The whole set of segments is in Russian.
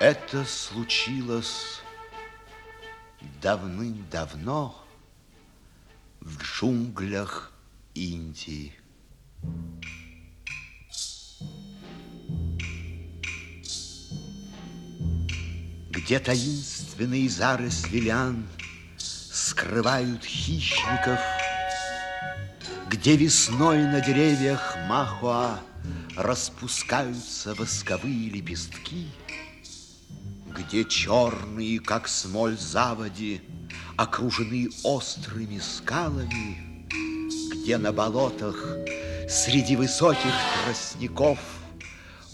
Это случилось давным-давно в джунглях Индии. Где таинственные заросли лян скрывают хищников, Где весной на деревьях махуа распускаются восковые лепестки, Где черные, как смоль заводи, окружены острыми скалами, Где на болотах среди высоких тростников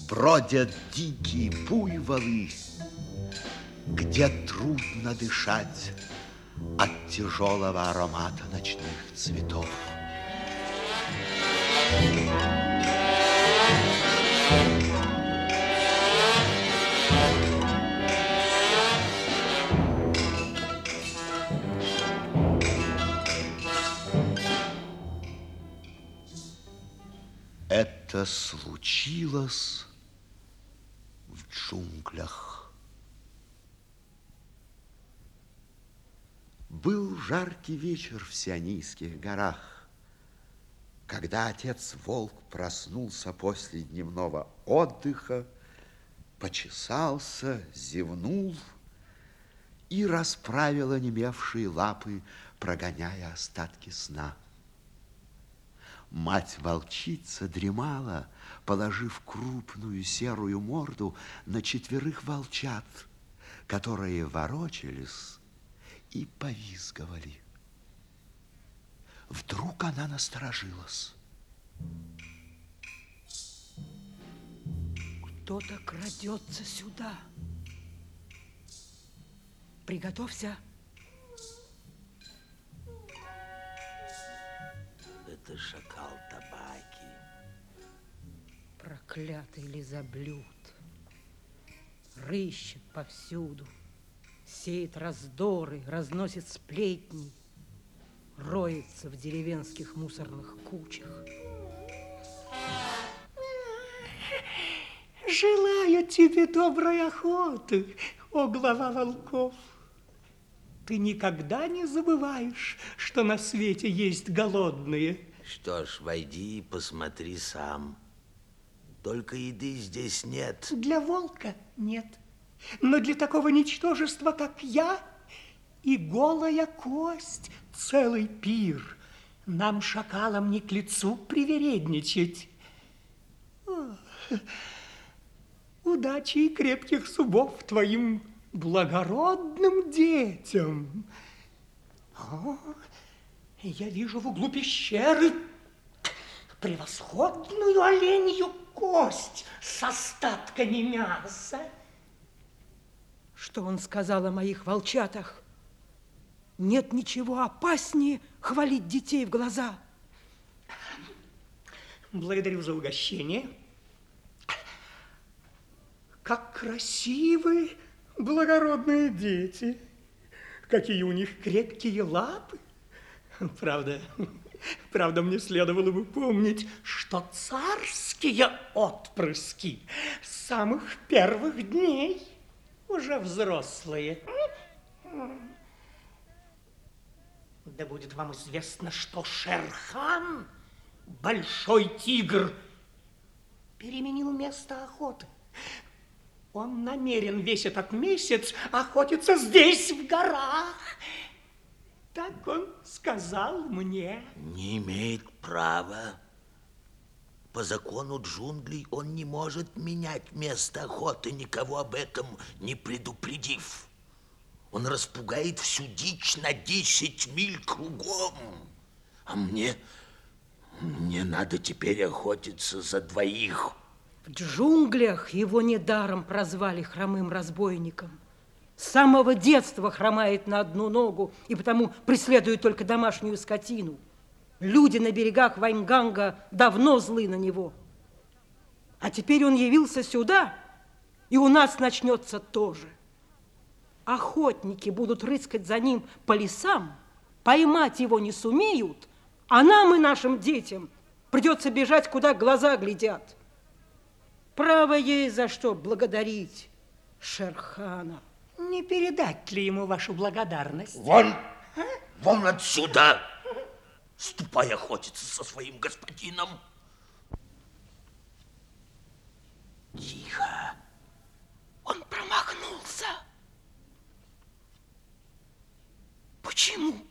Бродят дикие буйволы, где трудно дышать от тяжелого аромата ночных цветов. Это случилось в джунглях. Был жаркий вечер в Сионийских горах, когда отец-волк проснулся после дневного отдыха, почесался, зевнул и расправил онемевшие лапы, прогоняя остатки сна. Мать-волчица дремала, положив крупную серую морду на четверых волчат, которые ворочались и повизговали. Вдруг она насторожилась. Кто-то крадется сюда. Приготовься. Это шакал табаки. Проклятый лизоблюд. Рыщет повсюду сеет раздоры, разносит сплетни, роется в деревенских мусорных кучах. Желаю тебе доброй охоты, о глава волков. Ты никогда не забываешь, что на свете есть голодные. Что ж, войди и посмотри сам. Только еды здесь нет. Для волка нет. Но для такого ничтожества, как я, и голая кость целый пир. Нам, шакалам, не к лицу привередничать. удачи и крепких зубов твоим благородным детям. О, я вижу в углу пещеры превосходную оленью кость с остатками мяса. Что он сказал о моих волчатах? Нет ничего опаснее хвалить детей в глаза. Благодарю за угощение. Как красивы благородные дети. Какие у них крепкие лапы. Правда, правда, мне следовало бы помнить, что царские отпрыски с самых первых дней уже взрослые. Да будет вам известно, что Шерхан, большой тигр, переменил место охоты. Он намерен весь этот месяц охотиться здесь, в горах. Так он сказал мне. Не имеет права. По закону джунглей он не может менять место охоты, никого об этом не предупредив. Он распугает всю дичь на 10 миль кругом. А мне, мне надо теперь охотиться за двоих. В джунглях его недаром прозвали хромым разбойником. С самого детства хромает на одну ногу и потому преследует только домашнюю скотину. Люди на берегах Вайнганга давно злы на него. А теперь он явился сюда, и у нас начнется тоже. Охотники будут рыскать за ним по лесам, поймать его не сумеют, а нам и нашим детям придется бежать, куда глаза глядят. Право ей за что благодарить, Шерхана. Не передать ли ему вашу благодарность? Вон! Вон отсюда! Ступай охотиться со своим господином. Тихо. Он промахнулся. Почему?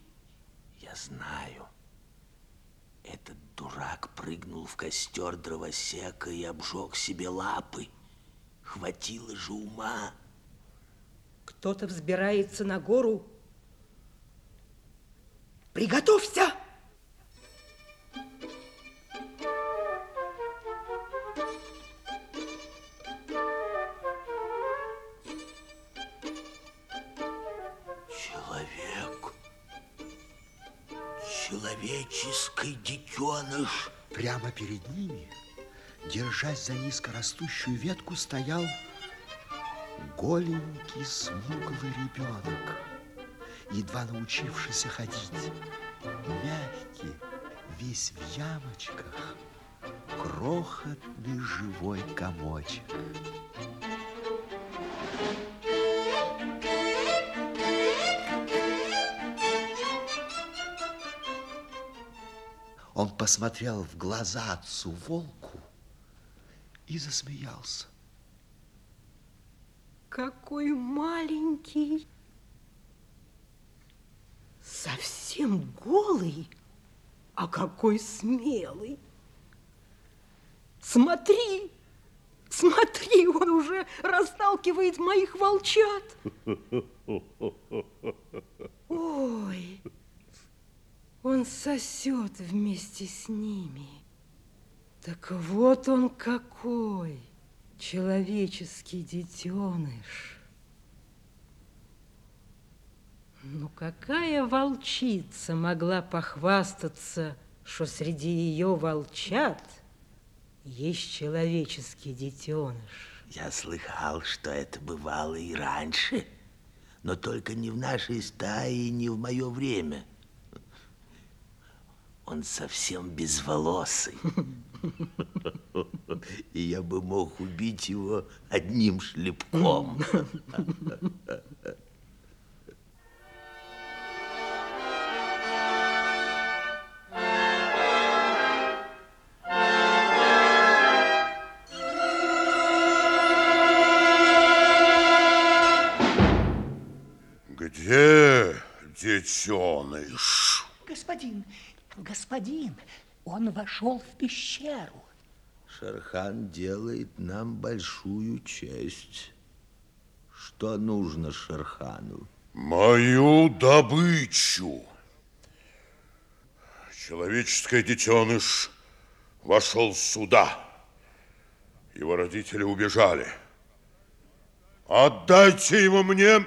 Я знаю. Этот дурак прыгнул в костер дровосека и обжег себе лапы. Хватило же ума. Кто-то взбирается на гору. Приготовься! Человек. Человеческий детеныш. Прямо перед ними, держась за низкорастущую ветку, стоял голенький смуглый ребенок, едва научившийся ходить, мягкий, весь в ямочках, крохотный живой комочек. Он посмотрел в глаза отцу волку и засмеялся. Какой маленький. Совсем голый, а какой смелый. Смотри, смотри, он уже расталкивает моих волчат. Ой, он сосет вместе с ними. Так вот он какой, человеческий детеныш. Ну, какая волчица могла похвастаться, что среди ее волчат есть человеческий детеныш? Я слыхал, что это бывало и раньше, но только не в нашей стае и не в мое время. Он совсем безволосый. И я бы мог убить его одним шлепком. Где детеныш? Господин, господин, он вошел в пещеру. Шерхан делает нам большую честь. Что нужно Шерхану? Мою добычу. Человеческий детеныш вошел сюда. Его родители убежали. Отдайте его мне.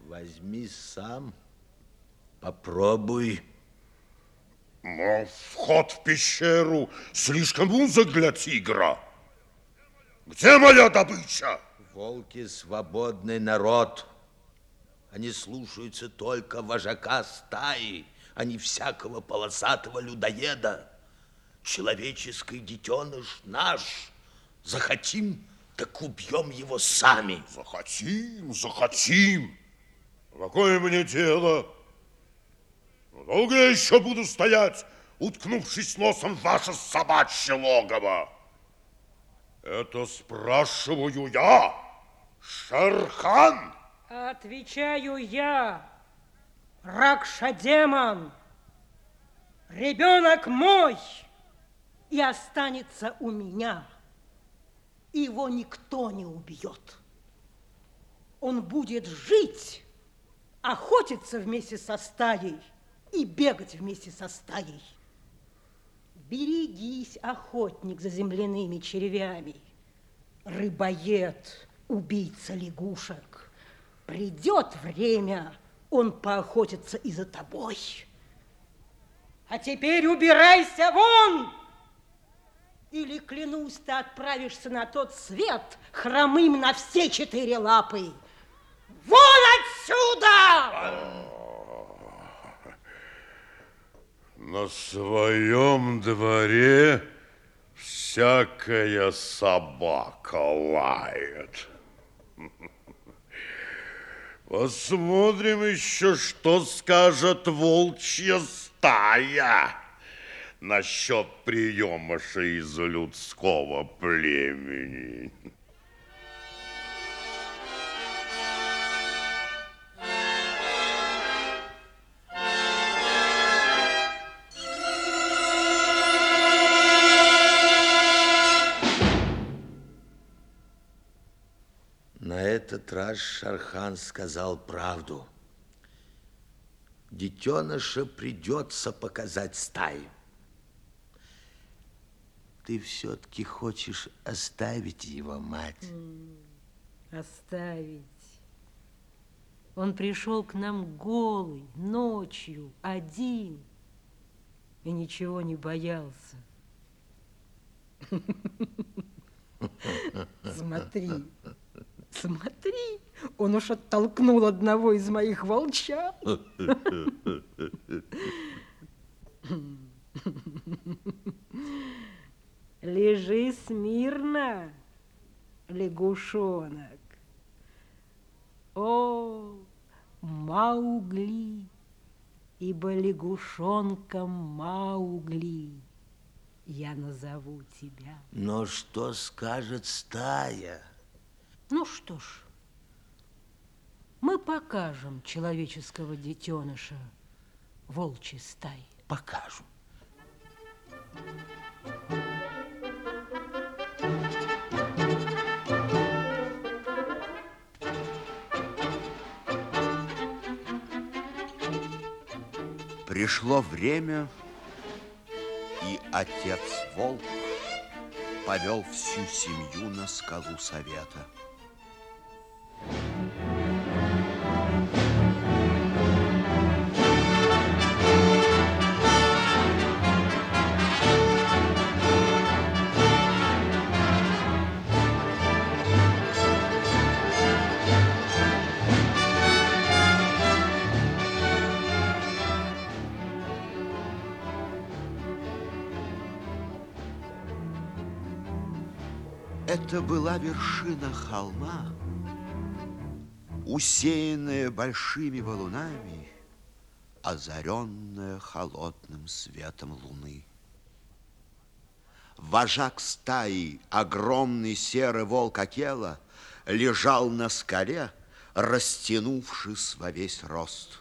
Возьми сам, попробуй. Но вход в пещеру слишком узок для тигра. Где моя добыча? Волки свободный народ. Они слушаются только вожака стаи, а не всякого полосатого людоеда. Человеческий детеныш наш. Захотим, так убьем его сами. Захотим, захотим. Какое мне дело? Долго я еще буду стоять, уткнувшись носом в ваше собачье логово? Это спрашиваю я, Шерхан. Отвечаю я, Ракша-демон. Ребенок мой и останется у меня. Его никто не убьет. Он будет жить, охотиться вместе со стаей и бегать вместе со стаей. Берегись, охотник за земляными червями, рыбоед, убийца лягушек. Придет время, он поохотится и за тобой. А теперь убирайся вон! Или, клянусь, ты отправишься на тот свет хромым на все четыре лапы. Вон отсюда! На своем дворе всякая собака лает. Посмотрим еще, что скажет волчья стая насчет приемыша из людского племени. Этот раз Шархан сказал правду. Детеныша придется показать стае. Ты все-таки хочешь оставить его, мать? Оставить. Он пришел к нам голый, ночью, один, и ничего не боялся. Смотри, смотри, он уж оттолкнул одного из моих волчат. Лежи смирно, лягушонок. О, Маугли, ибо лягушонком Маугли я назову тебя. Но что скажет стая? Ну что ж, мы покажем человеческого детеныша волчьей стаи. Покажем. Пришло время, и отец Волк повел всю семью на скалу совета. Это была вершина холма, усеянная большими валунами, озаренная холодным светом луны. Вожак стаи, огромный серый волк Акела, лежал на скале, растянувшись во весь рост.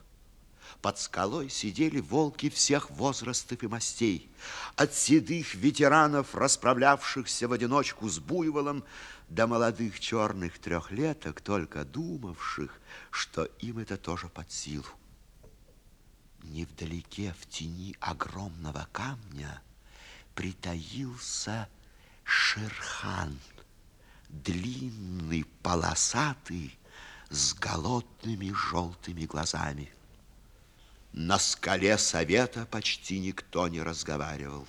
Под скалой сидели волки всех возрастов и мастей. От седых ветеранов, расправлявшихся в одиночку с буйволом, до молодых черных трехлеток, только думавших, что им это тоже под силу. Невдалеке, в тени огромного камня, притаился Шерхан, длинный, полосатый, с голодными желтыми глазами. На скале совета почти никто не разговаривал.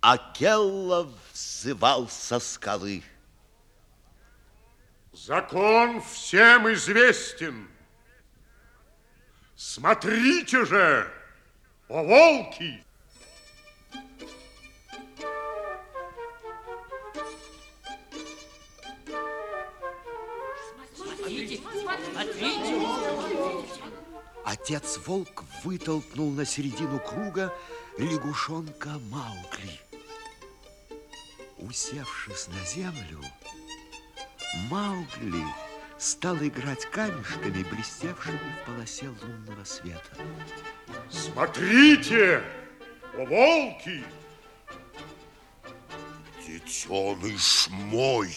Акелла взывал со скалы. Закон всем известен. Смотрите же, о волки! Отец волк вытолкнул на середину круга лягушонка Маугли. Усевшись на землю, Маугли стал играть камешками, блестевшими в полосе лунного света. Смотрите, о волки! Детеныш мой,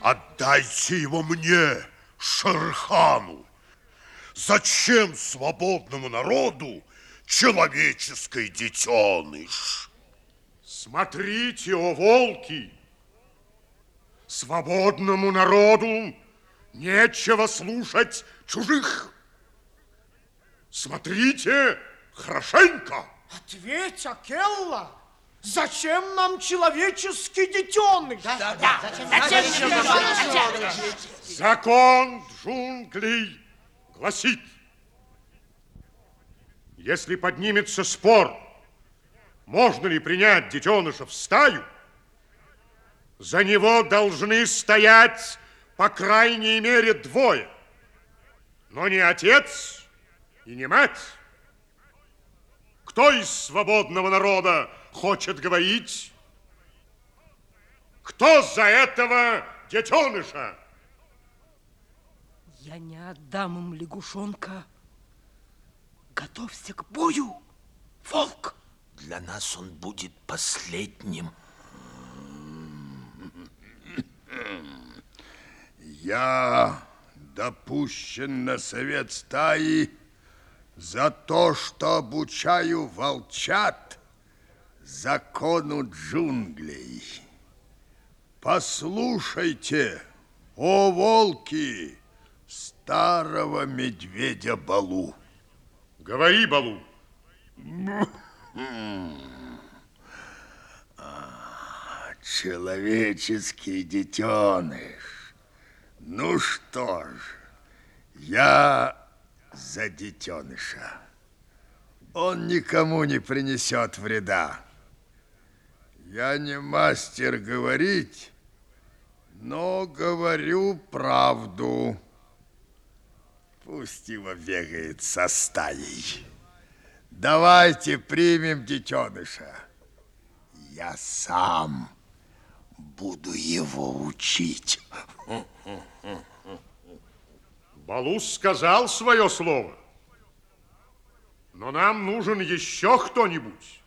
отдайте его мне, Шерхану. Зачем свободному народу человеческий детеныш? Смотрите, о волки! Свободному народу нечего слушать чужих. Смотрите хорошенько. Ответь, Акелла, зачем нам человеческий детеныш? Закон джунглей гласит, если поднимется спор можно ли принять детеныша в стаю, за него должны стоять по крайней мере двое, но не отец и не мать. Кто из свободного народа хочет говорить? Кто за этого детеныша? Я не отдам им лягушонка. Готовься к бою, волк. Для нас он будет последним. Я допущен на совет стаи за то, что обучаю волчат закону джунглей. Послушайте, о волки, старого медведя Балу. Говори, Балу. Человеческий детеныш. Ну что ж, я за детеныша. Он никому не принесет вреда. Я не мастер говорить, но говорю правду. Пусть его бегает со стаей. Давайте примем детеныша. Я сам буду его учить. Балус сказал свое слово. Но нам нужен еще кто-нибудь.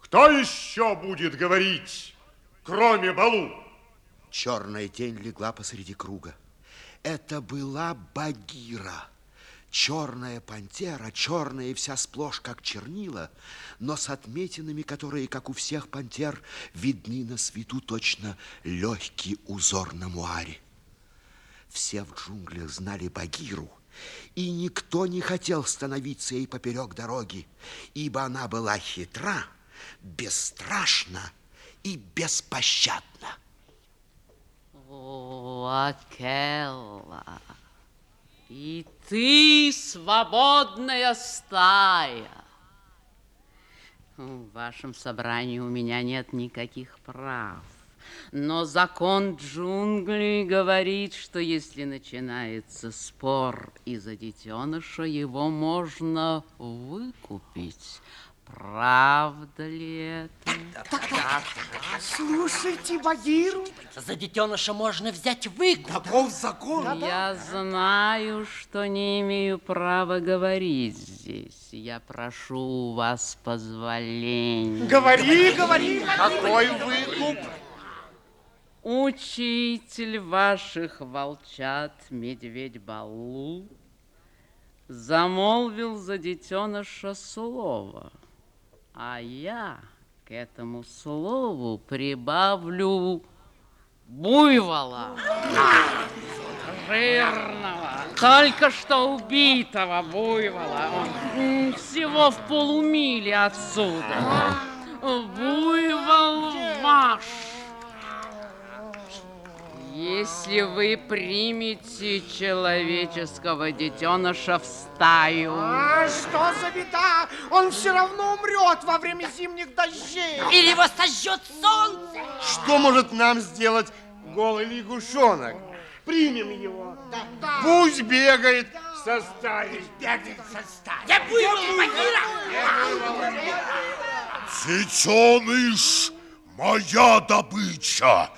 Кто еще будет говорить, кроме Балу? Черная тень легла посреди круга. Это была Багира. Черная пантера, черная вся сплошь, как чернила, но с отметинами, которые, как у всех пантер, видны на свету точно легкий узор на муаре. Все в джунглях знали Багиру, и никто не хотел становиться ей поперек дороги, ибо она была хитра, бесстрашна и беспощадна. Акелла, и ты свободная стая. В вашем собрании у меня нет никаких прав. Но закон джунглей говорит, что если начинается спор из-за детеныша, его можно выкупить. Правда ли это? Слушайте, Багиру. За детеныша можно взять выкуп. Таков закон. Я знаю, что не имею права говорить здесь. Я прошу у вас позволения. Говори, говори. Какой выкуп? Учитель ваших волчат, медведь Балу, замолвил за детеныша слово, а я к этому слову прибавлю буйвола. Жирного, только что убитого буйвола. М, Всего в полумиле отсюда. Буйвол ваш. Если вы примете человеческого детеныша в стаю, А что за беда? Он все равно умрет во время зимних дождей. Или его сожжет солнце. Что может нам сделать голый лягушонок? Примем его. Пусть бегает со стаей. Я буйвол, Багира. Детеныш, моя добыча.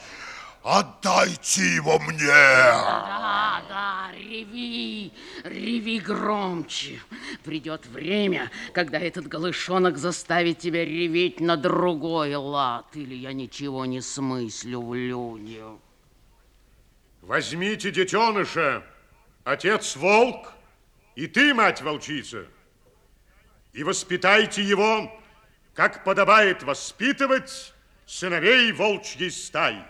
Отдайте его мне. Да, да, реви, реви громче. Придет время, когда этот голышонок заставит тебя реветь на другой лад, или я ничего не смыслю в людях. Возьмите детеныша, отец волк, и ты, мать волчица, и воспитайте его, как подобает воспитывать сыновей волчьей стаи.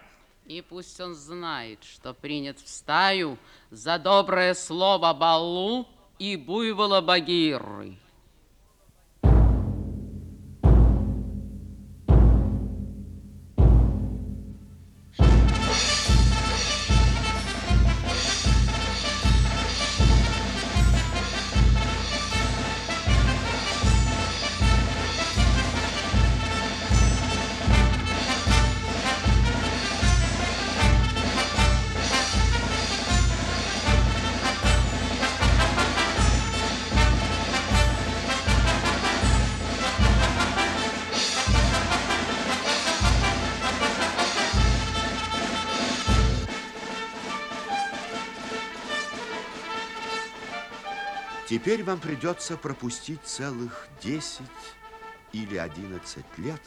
И пусть он знает, что принят в стаю за доброе слово Балу и буйвола Багиры. Теперь вам придется пропустить целых 10 или 11 лет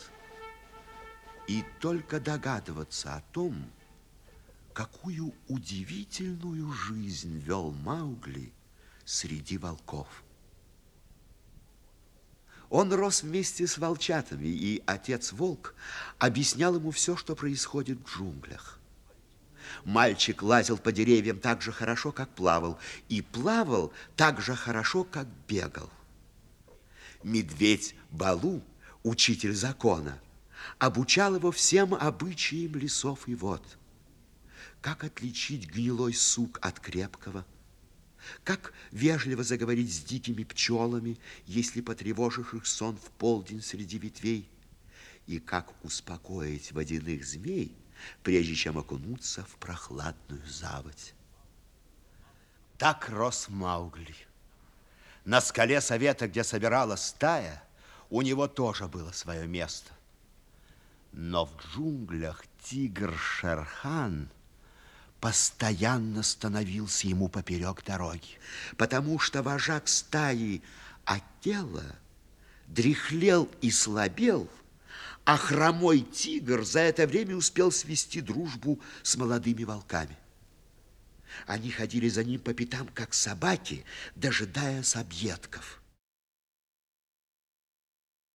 и только догадываться о том, какую удивительную жизнь вел Маугли среди волков. Он рос вместе с волчатами, и отец-волк объяснял ему все, что происходит в джунглях. Мальчик лазил по деревьям так же хорошо, как плавал, и плавал так же хорошо, как бегал. Медведь Балу, учитель закона, обучал его всем обычаям лесов и вод. Как отличить гнилой сук от крепкого – как вежливо заговорить с дикими пчелами, если потревожишь их сон в полдень среди ветвей? И как успокоить водяных змей, прежде чем окунуться в прохладную заводь? Так рос Маугли. На скале совета, где собиралась стая, у него тоже было свое место. Но в джунглях тигр Шерхан – постоянно становился ему поперек дороги, потому что вожак стаи Акела дряхлел и слабел, а хромой тигр за это время успел свести дружбу с молодыми волками. Они ходили за ним по пятам, как собаки, дожидаясь объедков.